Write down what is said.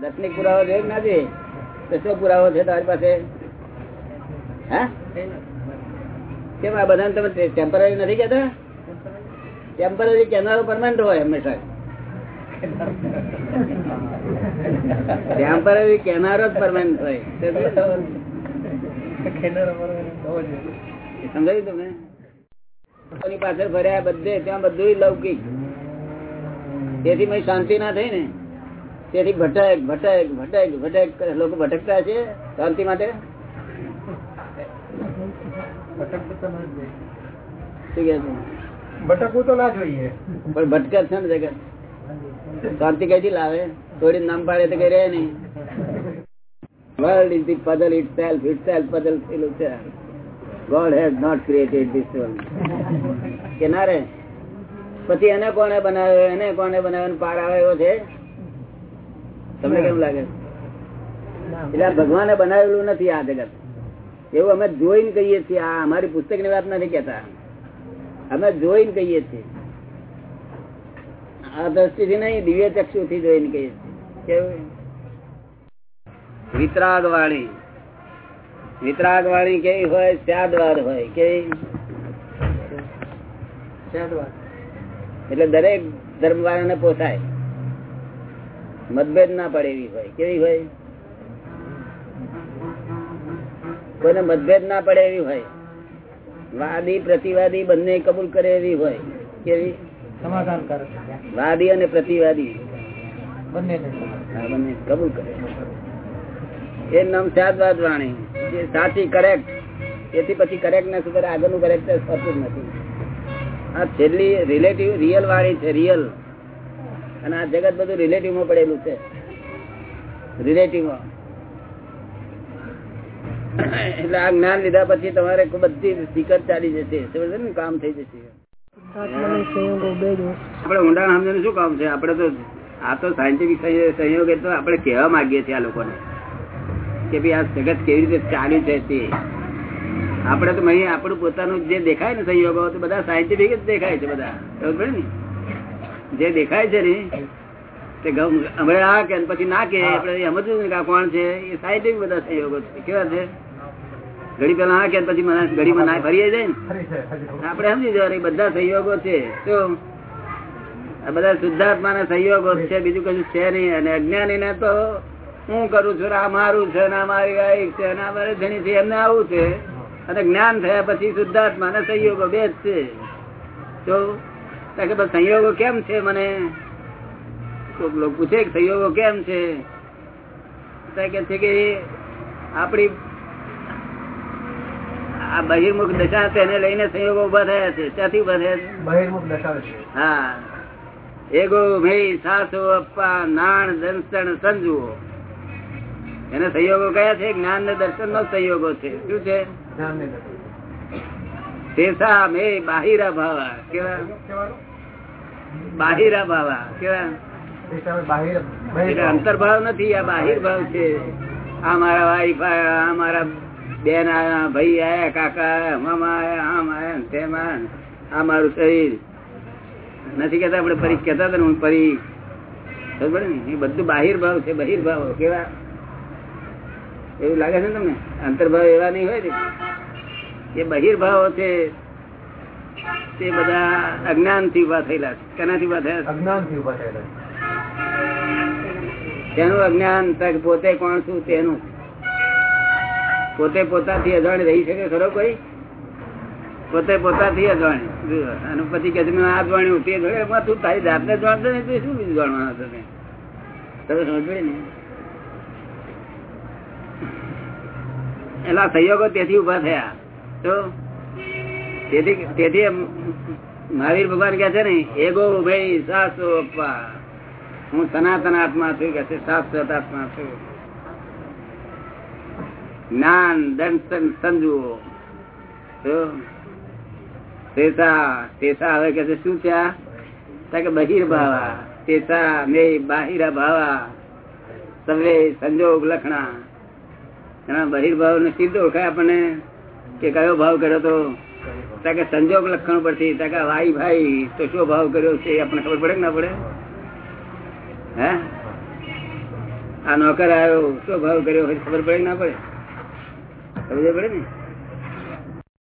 દર્શનિક પુરાવો જોઈએ ના જોઈએ તો શું પુરાવો છે તમારી પાસે? હા? કેમ આ બધાને તમે ટેમ્પરરી નથી કેતા ટેમ્પરરી કેનારો પરમાનન્ટ હોય હંમેશા. ટેમ્પરરી કેનારો જ પરમાનન્ટ હોય. સમજાયું તમે? પાછળ ફર્યા બધે, ત્યાં બધું લૌકિક. તેથી મય શાંતિ ના થઈ ને. તેથી ભટક ભટક ભટક ભટક લોકો ભટકતા છે શાંતિ માટે? શું કે છે? ભટકવું તો ના જોઈએ. પણ ભટકે છે ને જગત? શાંતિ કઈથી લાવે? થોડી નામ પાડે તો કઈ રહે નહીં. World is the puzzle itself itself puzzle થયેલું છે God has not created this world કે ના રે પછી એને કોને બનાવ્યો? એને કોને બનાવ્યો? પાર આવે એવો છે? તમને કેમ લાગે? એટલે ભગવાને બનાવેલું નથી આ જગત. એવું અમે જોઈને કહીએ છીએ આ અમારી પુસ્તકની વાત નથી કેતા અમે જોઈને કહીએ છીએ. આ દ્રષ્ટિથી નહીં દિવ્ય ચક્ષુ થી જોઈને કહીએ છીએ. કેવું? વિતરાગ વાણી વિતરાગ વાણી કેવી હોય? સ્યાદવાદ હોય. કેવી? એટલે દરેક ધર્મ વાળાને પોસાય. મતભેદ ના પડે એવી હોય. કેવી હોય? કોઈને મતભેદ ના પડે એવી હોય. વાદી પ્રતિવાદી બંને કબૂલ કરે એવી હોય. કેવી? સમાધાન કરે વાદી અને પ્રતિવાદી. બંને બંને કબૂલ કરે. એ નામ સાદવાદ વાણી. જે સાચી કરેક્ટ એથી પછી કરેક્ટ ને આગળનું કરેક્ટ થતું નથી. આ છેલ્લી રિલેટિવ રિયલ વાણી છે રિયલ અને આ જગત બધું રિલેટિવમાં પડેલું છે. રિલેટિવમાં. એટલે આ જ્ઞાન લીધા પછી તમારે બધી સિકર ચાલી જશે. સમજો ને? કામ થઈ જશે. આપડે ઊંડાણ સમજે શું કામ છે? આપડે તો આ તો સાયન્ટિફિક સંયોગ તો આપણે કહેવા માંગીએ છીએ આ લોકોને કે ભાઈ આ જગત કેવી રીતે ચાલ્યું છે તે. આપણે તો અહીં આપણું પોતાનું જે દેખાય ને સંયોગો તો બધા સાયન્ટિફિક જ દેખાય છે બધા. ખબર પડે ને? જે દેખાય છે ને તે હમણાં આ કે પછી ના કે આપણે સમજવું ને કે કોણ છે એ સાયન્ટિફિક બધા સંયોગો છે. કેવા છે? ઘડી પેલા આ કે પછી મને ઘડીમાં ના? ફરી જાય ને આપણે સમજી જવાનું બધા સહયોગો છે. શું આ બધા શુદ્ધાત્મા ના સહયોગો છે બીજું કશું છે નહીં. અને અજ્ઞાની ને તો હું કરું છું આ મારું છે ના મારી વાઈફ છે ના મારે ધણી છે એમને આવું છે. અને જ્ઞાન થયા પછી શુદ્ધાત્મા ના સહયોગો બે જ છે. તો કે સંયોગો કેમ છે મને? લોકો પૂછે કે સંયોગો કેમ છે? કે છે કે આપણી આ બહિર્મુખ દશા તેને લઈને સંયોગો ઊભા થયા છે. ત્યાંથી ઊભા થયા છે? બહિર્મુખ દશા હા. એગો ભઈ સાસુ અપ્પા નાણ દર્શન સંજુઓ. એને સંયોગો કયા છે? જ્ઞાન ને દર્શન નો સંયોગો છે. શું છે. તેસા મે બાહિરા ભાવા કેવા? બાહિરા ભાવા કેવા? અંતર્ભાવ નથી, આ બાહિર ભાવ છે. આ મારા વાઈફ આયા, આ મારા બેન આયા, ભાઈ આયા, કાકા મામા આયા, આમ આયા તેમ આ મારું શરીર. નથી કેતા આપડે પરી કેતા હતા હું પરી બરોબર ને એ બધું બાહિર ભાવ છે, બહિર ભાવ, કેવા? એવું લાગે છે ને તમને? અંતર્ભાવ એવા નહીં હોય ને. એ બહિર ભાવો છે. તે બધા અજ્ઞાનથી ઊભા થયેલા છે. કેનાથી ઊભા થયા અજ્ઞાનથી ઊભા થયેલા તેનું અજ્ઞાન તક પોતે કોણ છું તેનું? પોતે પોતાથી અજાણ રહી શકે ખરો કોઈ? પોતે પોતાથી અજાણ. અને પછી કે તમે આ જાણ્યું તે જોડે તું તારી જાતને જાણતો ને તું શું બીજું જાણવાનું તમે તમે સમજ ને એલા સહયોગો તેથી ઊભા થયા. તો તેથી મહાવીર ભગવાન કે છે ને એગો ભાઈ, સાસો અપ્પા. હું સનાતન આત્મા છું, કે શાશ્વત આત્મા છું. જ્ઞાન દર્શન સમજવો હવે કે છે, શું છે આ? તો ભાવા. તેસા મે બાહિરા ભાવા. સવે સંજોગ લખણા. એના બહિર્ભાવ ને સીધો ઓળખાય આપણને, કે કયો ભાવ કર્યો તો? તો કે સંજોગ લખણ પરથી તો ભાઈ ભાઈ, તો શું ભાવ કર્યો છે આપણને ખબર પડે કે ના પડે? હે? આ નોકર આવ્યો, શું ભાવ કર્યો ખબર પડે કે ના પડે? સમજ પડે ને?